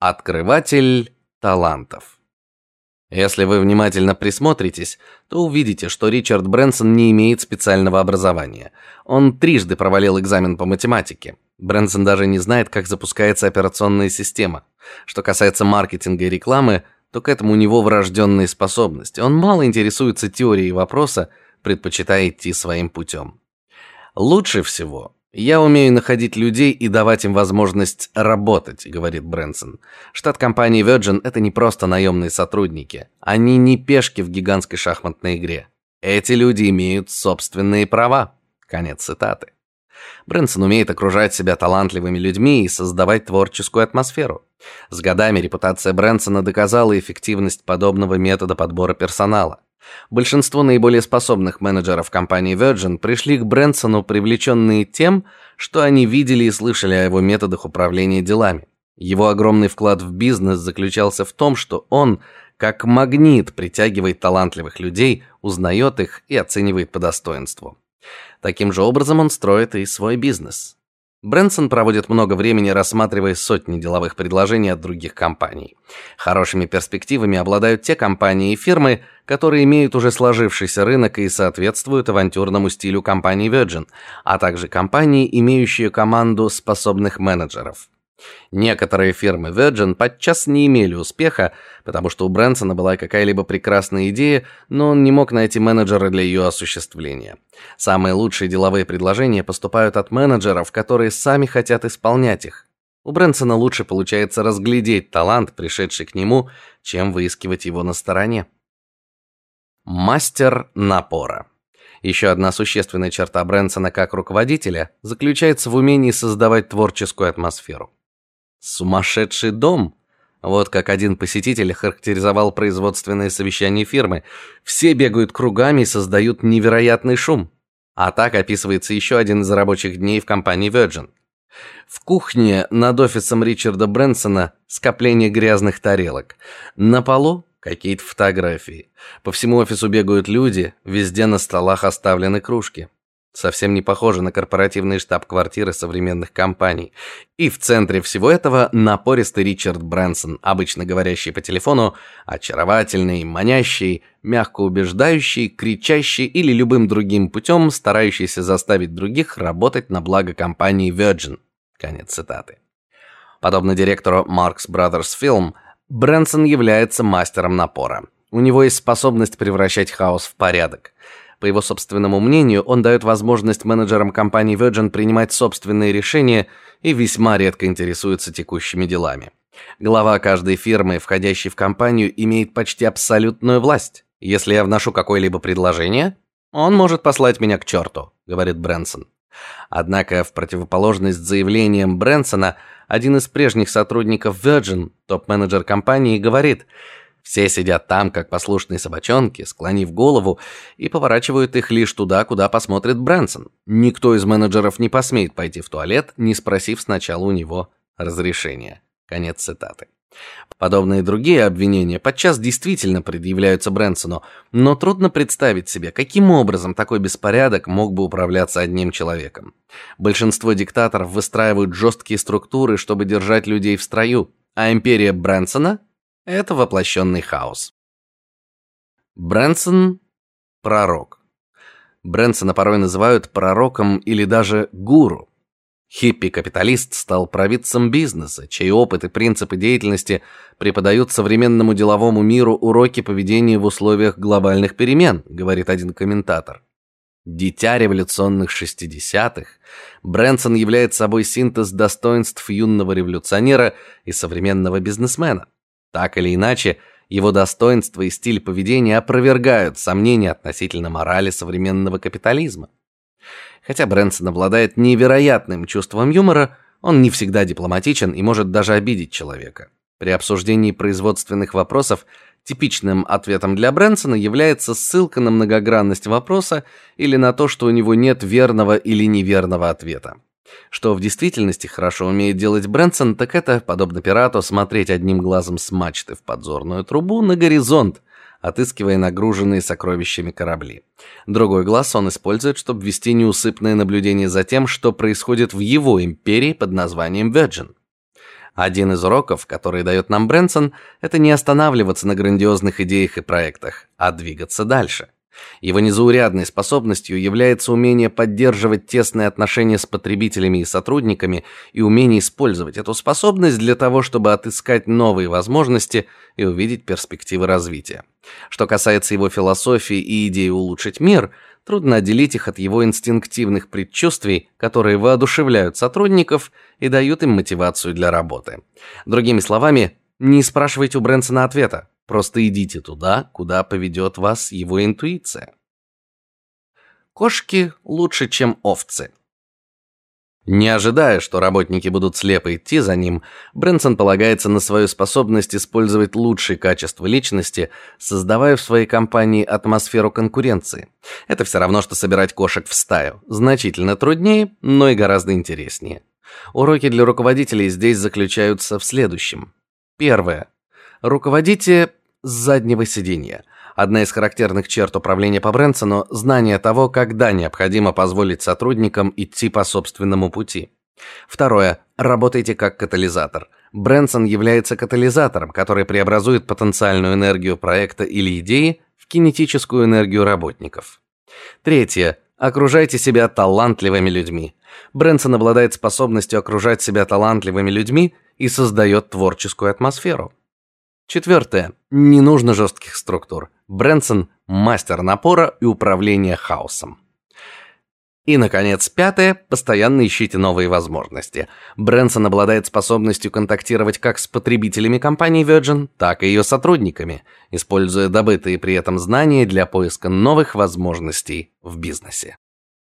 Открыватель талантов. Если вы внимательно присмотритесь, то увидите, что Ричард Брэнсон не имеет специального образования. Он трижды провалил экзамен по математике. Брэнсон даже не знает, как запускается операционная система. Что касается маркетинга и рекламы, то к этому у него врожденные способности. Он мало интересуется теорией вопроса, предпочитая идти своим путем. Лучше всего я умею находить людей и давать им возможность работать, говорит Брэнсон. Штат компании Virgin это не просто наемные сотрудники. Они не пешки в гигантской шахматной игре. Эти люди имеют собственные права. Конец цитаты. Брэнсон умеет окружать себя талантливыми людьми и создавать творческую атмосферу. С годами репутация Брэнсона доказала эффективность подобного метода подбора персонала. Большинство наиболее способных менеджеров компании Virgin пришли к Брэнсону, привлеченные тем, что они видели и слышали о его методах управления делами. Его огромный вклад в бизнес заключался в том, что он, как магнит, притягивает талантливых людей, узнает их и оценивает по достоинству. Таким же образом он строит и свой бизнес. Брэнсон проводит много времени рассматривая сотни деловых предложений от других компаний. Хорошими перспективами обладают те компании и фирмы, которые имеют уже сложившийся рынок и соответствуют авантюрному стилю компании Virgin, а также компании, имеющие команду способных менеджеров. Некоторые фирмы Virgin подчас не имели успеха, потому что у Брэнсона была какая-либо прекрасная идея, но он не мог найти менеджера для ее осуществления. Самые лучшие деловые предложения поступают от менеджеров, которые сами хотят исполнять их. У Брэнсона лучше получается разглядеть талант, пришедший к нему, чем выискивать его на стороне. Мастер напора. Еще одна существенная черта Брэнсона как руководителя заключается в умении создавать творческую атмосферу. Сумасшедший дом. Вот как один посетитель характеризовал производственное совещание фирмы. Все бегают кругами и создают невероятный шум. А так описывается еще один из рабочих дней в компании Virgin. В кухне над офисом Ричарда Брэнсона скопление грязных тарелок. На полу какие-то фотографии. По всему офису бегают люди, везде на столах оставлены кружки. Совсем не похоже на корпоративный штаб-квартиры современных компаний. И в центре всего этого напористый Ричард Брэнсон, обычно говорящий по телефону, очаровательный, манящий, мягко убеждающий, кричащий или любым другим путем старающийся заставить других работать на благо компании Virgin. Конец цитаты. Подобно директору Marx Brothers Film, Брэнсон является мастером напора. У него есть способность превращать хаос в порядок. По его собственному мнению, он дает возможность менеджерам компании Virgin принимать собственные решения и весьма редко интересуется текущими делами. Глава каждой фирмы, входящей в компанию, имеет почти абсолютную власть. Если я вношу какое-либо предложение, он может послать меня к черту», — говорит Брэнсон. Однако в противоположность заявлениям Брэнсона, один из прежних сотрудников Virgin, топ-менеджер компании, говорит: все сидят там, как послушные собачонки, склонив голову и поворачивают их лишь туда, куда посмотрит Брэнсон. Никто из менеджеров не посмеет пойти в туалет, не спросив сначала у него разрешения. Конец цитаты. Подобные другие обвинения подчас действительно предъявляются Брэнсону, но трудно представить себе, каким образом такой беспорядок мог бы управляться одним человеком. Большинство диктаторов выстраивают жесткие структуры, чтобы держать людей в строю, а империя Брэнсона это воплощенный хаос. Брэнсон пророк. Брэнсона порой называют пророком или даже гуру. Хиппи-капиталист стал провидцем бизнеса, чей опыт и принципы деятельности преподают современному деловому миру уроки поведения в условиях глобальных перемен, говорит один комментатор. Дитя революционных шестидесятых, Брэнсон является собой синтез достоинств юного революционера и современного бизнесмена. Так или иначе, его достоинства и стиль поведения опровергают сомнения относительно морали современного капитализма. Хотя Брэнсон обладает невероятным чувством юмора, он не всегда дипломатичен и может даже обидеть человека. При обсуждении производственных вопросов типичным ответом для Брэнсона является ссылка на многогранность вопроса или на то, что у него нет верного или неверного ответа. Что в действительности хорошо умеет делать Брэнсон, так это, подобно пирату, смотреть одним глазом с мачты в подзорную трубу на горизонт, отыскивая нагруженные сокровищами корабли. Другой глаз он использует, чтобы вести неусыпное наблюдение за тем, что происходит в его империи под названием Virgin. Один из уроков, который дает нам Брэнсон, это не останавливаться на грандиозных идеях и проектах, а двигаться дальше. Его незаурядной способностью является умение поддерживать тесные отношения с потребителями и сотрудниками и умение использовать эту способность для того, чтобы отыскать новые возможности и увидеть перспективы развития. Что касается его философии и идеи улучшить мир, трудно отделить их от его инстинктивных предчувствий, которые воодушевляют сотрудников и дают им мотивацию для работы. Другими словами, не спрашивайте у Брэнсона ответа, просто идите туда, куда поведет вас его интуиция. Кошки лучше, чем овцы. Не ожидая, что работники будут слепо идти за ним, Брэнсон полагается на свою способность использовать лучшие качества личности, создавая в своей компании атмосферу конкуренции. Это все равно что собирать кошек в стаю. Значительно труднее, но и гораздо интереснее. Уроки для руководителей здесь заключаются в следующем. Первое. Руководите с заднего сиденья. Одна из характерных черт управления по Брэнсону – знание того, когда необходимо позволить сотрудникам идти по собственному пути. Второе. Работайте как катализатор. Брэнсон является катализатором, который преобразует потенциальную энергию проекта или идеи в кинетическую энергию работников. Третье. Окружайте себя талантливыми людьми. Брэнсон обладает способностью окружать себя талантливыми людьми и создает творческую атмосферу. Четвертое. Не нужно жестких структур. Брэнсон – мастер напора и управления хаосом. И, наконец, пятое. Постоянно ищите новые возможности. Брэнсон обладает способностью контактировать как с потребителями компании Virgin, так и ее сотрудниками, используя добытые при этом знания для поиска новых возможностей в бизнесе.